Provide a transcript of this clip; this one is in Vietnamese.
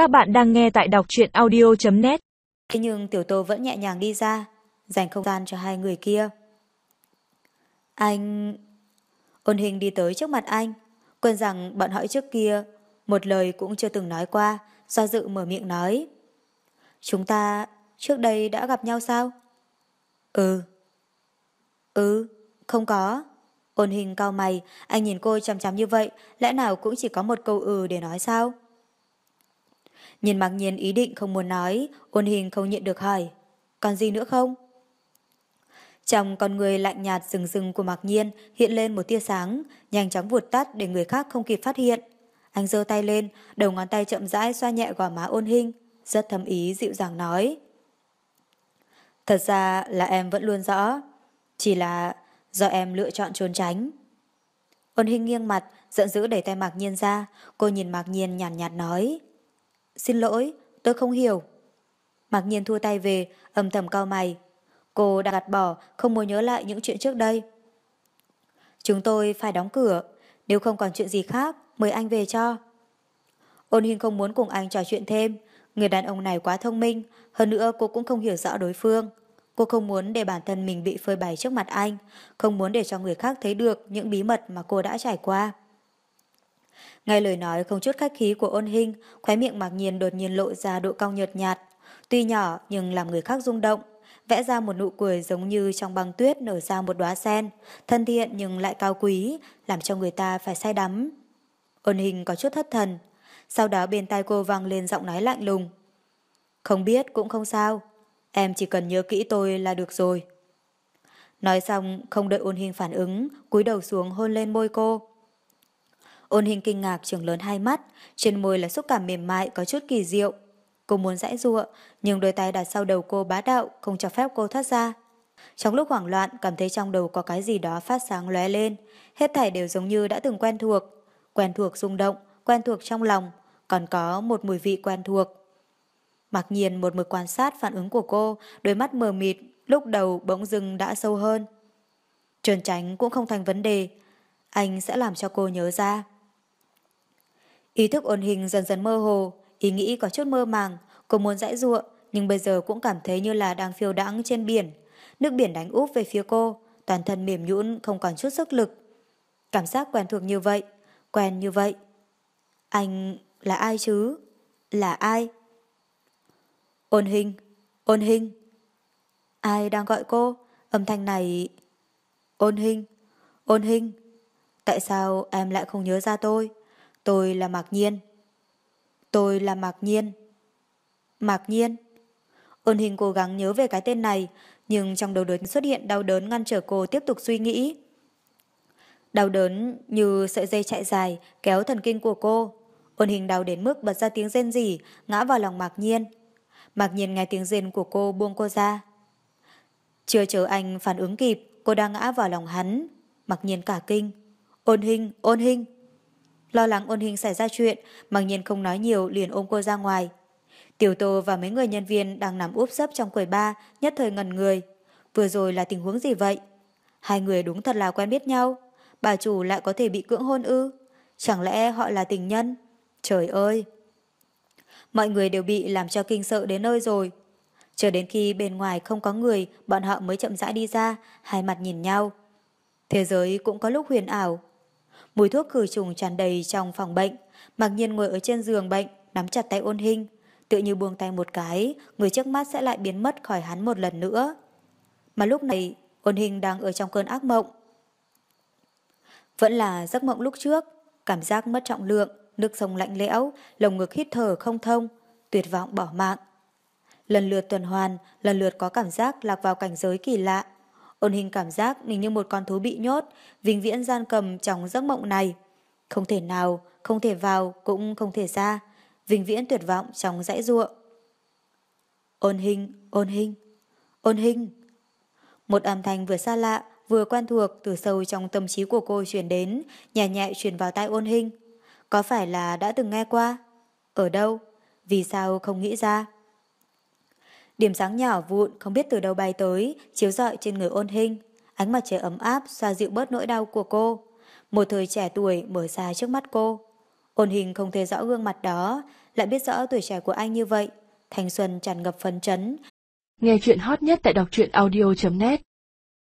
Các bạn đang nghe tại đọc truyện audio.net Thế nhưng tiểu tô vẫn nhẹ nhàng đi ra, dành không gian cho hai người kia. Anh... Ôn hình đi tới trước mặt anh, quên rằng bọn họ trước kia, một lời cũng chưa từng nói qua, do dự mở miệng nói. Chúng ta trước đây đã gặp nhau sao? Ừ. Ừ, không có. Ôn hình cao mày, anh nhìn cô chằm chằm như vậy, lẽ nào cũng chỉ có một câu ừ để nói sao? Nhìn mặc nhiên ý định không muốn nói, ôn hình không nhịn được hỏi. Còn gì nữa không? Trong con người lạnh nhạt rừng rừng của mặc nhiên hiện lên một tia sáng, nhanh chóng vụt tắt để người khác không kịp phát hiện. Anh giơ tay lên, đầu ngón tay chậm rãi xoa nhẹ gò má ôn hình, rất thầm ý dịu dàng nói. Thật ra là em vẫn luôn rõ, chỉ là do em lựa chọn trốn tránh. Ôn hình nghiêng mặt, giận dữ đẩy tay Mạc Nhiên ra, cô nhìn Mạc Nhiên nhàn nhạt, nhạt nói. Xin lỗi, tôi không hiểu. Mặc Nhiên thua tay về, âm thầm cao mày. Cô đã gạt bỏ, không muốn nhớ lại những chuyện trước đây. Chúng tôi phải đóng cửa, nếu không còn chuyện gì khác, mời anh về cho. Ôn Hinh không muốn cùng anh trò chuyện thêm, người đàn ông này quá thông minh, hơn nữa cô cũng không hiểu rõ đối phương. Cô không muốn để bản thân mình bị phơi bày trước mặt anh, không muốn để cho người khác thấy được những bí mật mà cô đã trải qua. Ngay lời nói không chút khách khí của ôn hình, khóe miệng mặc nhiên đột nhiên lộ ra độ cong nhợt nhạt. Tuy nhỏ nhưng làm người khác rung động, vẽ ra một nụ cười giống như trong băng tuyết nở ra một đóa sen, thân thiện nhưng lại cao quý, làm cho người ta phải say đắm. Ôn hình có chút thất thần, sau đó bên tai cô vang lên giọng nói lạnh lùng. Không biết cũng không sao, em chỉ cần nhớ kỹ tôi là được rồi. Nói xong, không đợi ôn hình phản ứng, cúi đầu xuống hôn lên môi cô. Ôn hình kinh ngạc trường lớn hai mắt, trên môi là xúc cảm mềm mại có chút kỳ diệu. Cô muốn dãy giụa, nhưng đôi tay đặt sau đầu cô bá đạo, không cho phép cô thoát ra. Trong lúc hoảng loạn, cảm thấy trong đầu có cái gì đó phát sáng lóe lên, hết thảy đều giống như đã từng quen thuộc. Quen thuộc rung động, quen thuộc trong lòng, còn có một mùi vị quen thuộc. Mặc nhiên một mực quan sát phản ứng của cô, đôi mắt mờ mịt, lúc đầu bỗng dưng đã sâu hơn. Trần tránh cũng không thành vấn đề, anh sẽ làm cho cô nhớ ra. Ý thức ổn hình dần dần mơ hồ, ý nghĩ có chút mơ màng, cô muốn dãi ruộng, nhưng bây giờ cũng cảm thấy như là đang phiêu đãng trên biển. Nước biển đánh úp về phía cô, toàn thân mềm nhũn không còn chút sức lực. Cảm giác quen thuộc như vậy, quen như vậy. Anh là ai chứ? Là ai? Ôn hình, ôn hình. Ai đang gọi cô? Âm thanh này... Ôn hình, ôn hình. Tại sao em lại không nhớ ra tôi? Tôi là Mạc Nhiên. Tôi là Mạc Nhiên. Mạc Nhiên. Ôn hình cố gắng nhớ về cái tên này, nhưng trong đầu đớn xuất hiện đau đớn ngăn trở cô tiếp tục suy nghĩ. Đau đớn như sợi dây chạy dài kéo thần kinh của cô. Ôn hình đau đến mức bật ra tiếng rên rỉ, ngã vào lòng Mạc Nhiên. Mạc Nhiên nghe tiếng rên của cô buông cô ra. Chưa chờ anh phản ứng kịp, cô đang ngã vào lòng hắn. Mạc Nhiên cả kinh. Ôn hình, ôn hình. Lo lắng ôn hình xảy ra chuyện, mặc nhiên không nói nhiều liền ôm cô ra ngoài. Tiểu Tô và mấy người nhân viên đang nằm úp sấp trong quầy ba, nhất thời ngần người. Vừa rồi là tình huống gì vậy? Hai người đúng thật là quen biết nhau. Bà chủ lại có thể bị cưỡng hôn ư? Chẳng lẽ họ là tình nhân? Trời ơi! Mọi người đều bị làm cho kinh sợ đến nơi rồi. Chờ đến khi bên ngoài không có người, bọn họ mới chậm rãi đi ra, hai mặt nhìn nhau. Thế giới cũng có lúc huyền ảo, Mùi thuốc khử trùng tràn đầy trong phòng bệnh. Mặc nhiên ngồi ở trên giường bệnh, nắm chặt tay ôn hình. Tự như buông tay một cái, người trước mắt sẽ lại biến mất khỏi hắn một lần nữa. Mà lúc này, ôn hình đang ở trong cơn ác mộng. Vẫn là giấc mộng lúc trước, cảm giác mất trọng lượng, nước sông lạnh lẽo, lồng ngực hít thở không thông, tuyệt vọng bỏ mạng. Lần lượt tuần hoàn, lần lượt có cảm giác lạc vào cảnh giới kỳ lạ, Ôn hình cảm giác mình như một con thú bị nhốt, vĩnh viễn gian cầm trong giấc mộng này. Không thể nào, không thể vào, cũng không thể ra. Vĩnh viễn tuyệt vọng trong dãy ruộng. Ôn hình, ôn hình, ôn hình. Một âm thanh vừa xa lạ, vừa quen thuộc từ sâu trong tâm trí của cô truyền đến, nhẹ nhẹ truyền vào tai ôn hình. Có phải là đã từng nghe qua? Ở đâu? Vì sao không nghĩ ra? Điểm sáng nhỏ vụn không biết từ đâu bay tới, chiếu rọi trên người ôn hình. Ánh mặt trời ấm áp xoa dịu bớt nỗi đau của cô. Một thời trẻ tuổi mở ra trước mắt cô. Ôn hình không thấy rõ gương mặt đó, lại biết rõ tuổi trẻ của anh như vậy. Thanh xuân tràn ngập phấn chấn. Nghe chuyện hot nhất tại đọc truyện audio.net